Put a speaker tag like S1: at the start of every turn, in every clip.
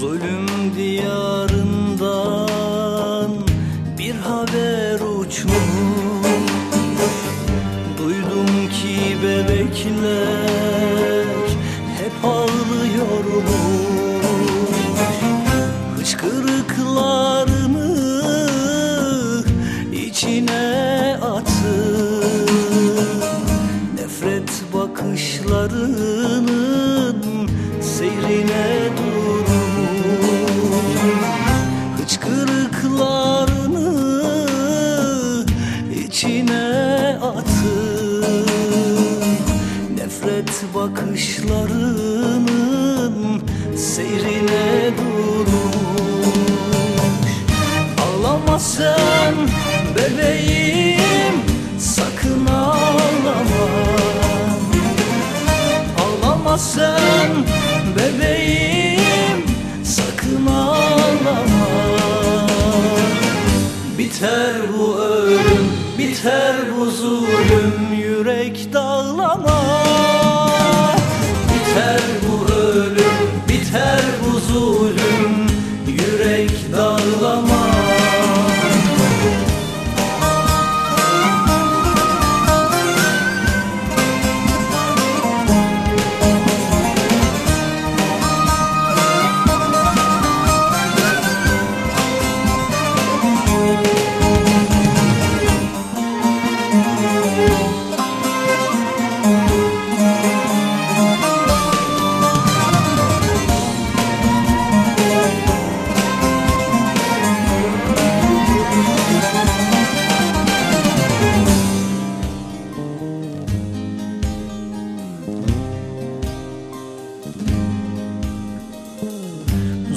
S1: Zulüm diyarından bir haber uçmuş. Duydum ki bebekler hep ağlıyormuş. Hıçkırıklar içine atıp Nefret bakışlarının seyrine durmuş Ağlama sen bebeğim sakın ağlama. Ağlama sen biter bu zulüm yürek dağlama. Biter bu ölüm biter bu zulüm yürek dağlama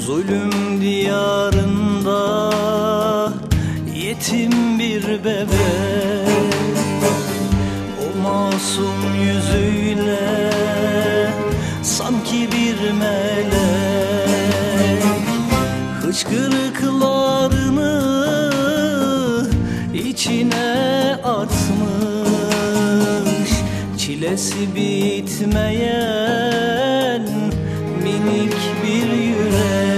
S1: Zulüm diyarında yetim bir bebek O masum yüzüyle sanki bir melek. Hıçkırıklarını içine atmış. Çilesi bitmeyen minik bir yürek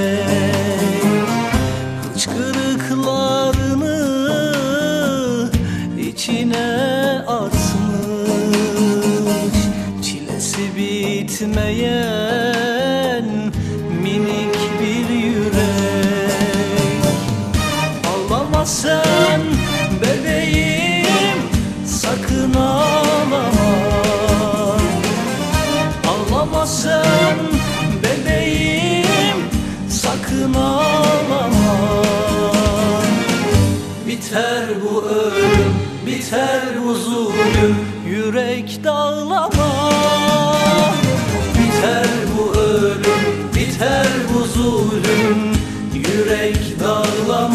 S1: bitmeyen minik bir yürek. Ağlama sen bebeğim sakın ağlama. Ağlama sen bebeğim sakın ağlama. Biter bu ölüm biter bu zulüm yürek dağlama biter bu zulüm Yürek dağlama.